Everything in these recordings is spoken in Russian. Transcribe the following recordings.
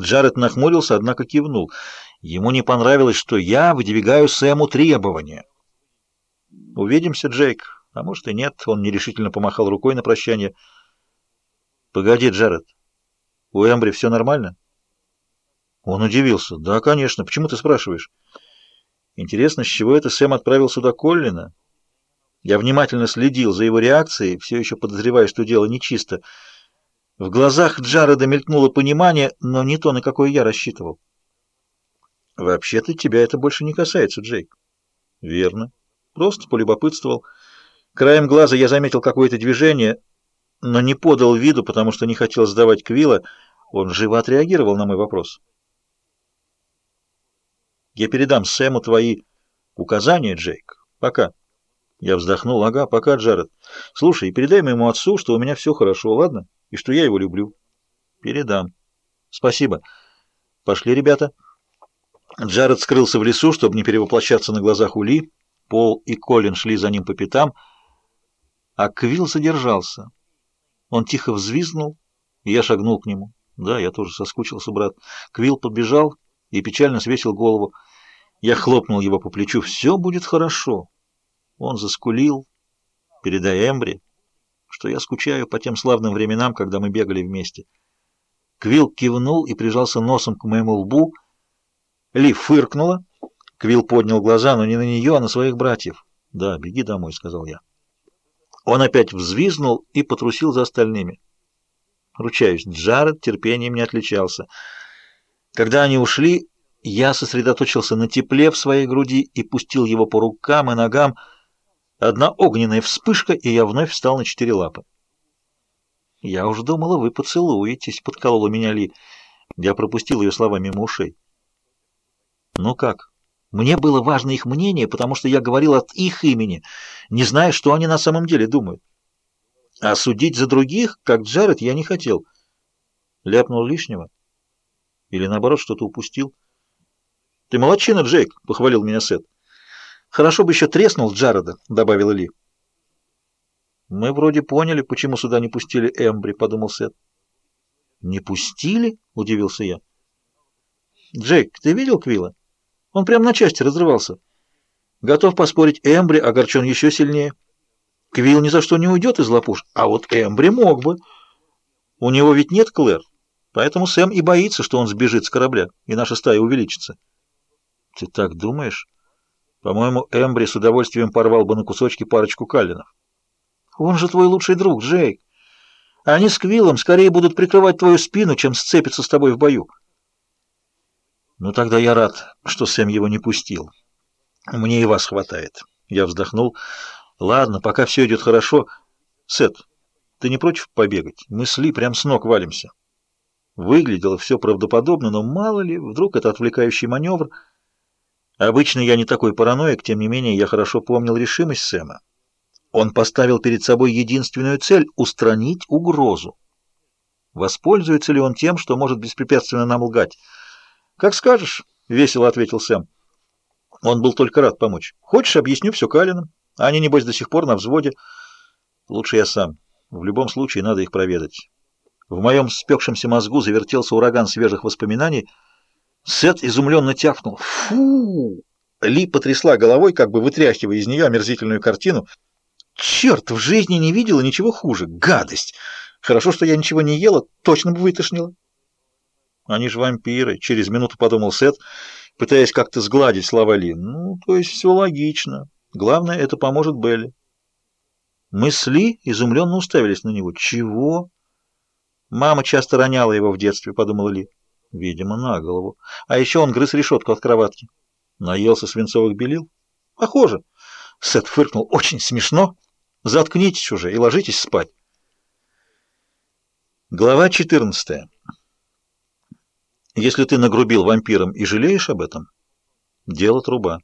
Джаред нахмурился, однако кивнул. Ему не понравилось, что я выдвигаю Сэму требования. «Увидимся, Джейк. А может и нет». Он нерешительно помахал рукой на прощание. «Погоди, Джаред. У Эмбри все нормально?» Он удивился. «Да, конечно. Почему ты спрашиваешь?» «Интересно, с чего это Сэм отправил сюда Коллина?» Я внимательно следил за его реакцией, все еще подозревая, что дело нечисто. В глазах Джареда мелькнуло понимание, но не то, на какое я рассчитывал. «Вообще-то тебя это больше не касается, Джейк». «Верно. Просто полюбопытствовал. Краем глаза я заметил какое-то движение, но не подал виду, потому что не хотел сдавать Квилла. Он живо отреагировал на мой вопрос. «Я передам Сэму твои указания, Джейк. Пока». Я вздохнул. «Ага, пока, Джаред. Слушай, передай моему отцу, что у меня все хорошо, ладно?» И что я его люблю. Передам. Спасибо. Пошли, ребята. Джаред скрылся в лесу, чтобы не перевоплощаться на глазах у Ли. Пол и Колин шли за ним по пятам, а Квилл задержался. Он тихо взвизгнул, и я шагнул к нему. Да, я тоже соскучился, брат. Квилл подбежал и печально свесил голову. Я хлопнул его по плечу. «Все будет хорошо». Он заскулил. «Передай Эмбри, что я скучаю по тем славным временам, когда мы бегали вместе. Квилл кивнул и прижался носом к моему лбу. Ли фыркнула. Квилл поднял глаза, но не на нее, а на своих братьев. «Да, беги домой», — сказал я. Он опять взвизнул и потрусил за остальными. Ручаюсь, Джаред терпением не отличался. Когда они ушли, я сосредоточился на тепле в своей груди и пустил его по рукам и ногам, Одна огненная вспышка, и я вновь встал на четыре лапы. «Я уж думала, вы поцелуетесь», — подколола меня Ли. Я пропустил ее слова мимо ушей. «Ну как? Мне было важно их мнение, потому что я говорил от их имени, не зная, что они на самом деле думают. А судить за других, как Джаред, я не хотел. Ляпнул лишнего? Или наоборот, что-то упустил?» «Ты молодчина, Джейк», — похвалил меня Сет. Хорошо бы еще треснул Джареда, добавил Ли. Мы вроде поняли, почему сюда не пустили Эмбри, подумал Сет. Не пустили? Удивился я. Джейк, ты видел Квилла? Он прямо на части разрывался. Готов поспорить, Эмбри огорчен еще сильнее. Квилл ни за что не уйдет из лапуш, а вот Эмбри мог бы. У него ведь нет Клэр, поэтому Сэм и боится, что он сбежит с корабля, и наша стая увеличится. Ты так думаешь? По-моему, Эмбри с удовольствием порвал бы на кусочки парочку каллинов. Он же твой лучший друг, Джейк. Они с Квиллом скорее будут прикрывать твою спину, чем сцепиться с тобой в бою. Ну, тогда я рад, что Сэм его не пустил. Мне и вас хватает. Я вздохнул. Ладно, пока все идет хорошо. Сет, ты не против побегать? Мы с Ли прям с ног валимся. Выглядело все правдоподобно, но мало ли, вдруг это отвлекающий маневр — Обычно я не такой параноик, тем не менее я хорошо помнил решимость Сэма. Он поставил перед собой единственную цель — устранить угрозу. Воспользуется ли он тем, что может беспрепятственно нам лгать? «Как скажешь», — весело ответил Сэм. Он был только рад помочь. «Хочешь, объясню все Калинам? Они, небось, до сих пор на взводе. Лучше я сам. В любом случае надо их проведать». В моем спекшемся мозгу завертелся ураган свежих воспоминаний — Сет изумленно тяфнул. «Фу!» Ли потрясла головой, как бы вытряхивая из нее омерзительную картину. «Черт, в жизни не видела ничего хуже. Гадость! Хорошо, что я ничего не ела, точно бы вытошнила». «Они же вампиры», — через минуту подумал Сет, пытаясь как-то сгладить слова Ли. «Ну, то есть все логично. Главное, это поможет Белли». Мы с Ли изумленно уставились на него. «Чего?» «Мама часто роняла его в детстве», — подумала Ли. Видимо, на голову. А еще он грыз решетку от кроватки. Наелся свинцовых белил? Похоже. Сет фыркнул. Очень смешно. Заткнитесь уже и ложитесь спать. Глава 14. Если ты нагрубил вампирам и жалеешь об этом, дело труба.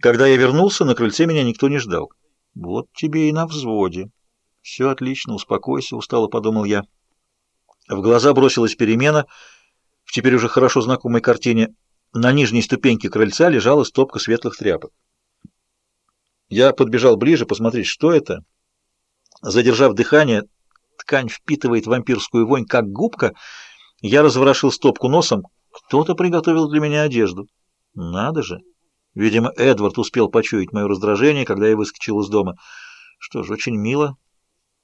Когда я вернулся, на крыльце меня никто не ждал. Вот тебе и на взводе. Все отлично, успокойся, устало подумал я. В глаза бросилась перемена. В теперь уже хорошо знакомой картине на нижней ступеньке крыльца лежала стопка светлых тряпок. Я подбежал ближе посмотреть, что это. Задержав дыхание, ткань впитывает вампирскую вонь, как губка. Я разворошил стопку носом. Кто-то приготовил для меня одежду. Надо же. Видимо, Эдвард успел почуять мое раздражение, когда я выскочил из дома. Что ж, очень мило.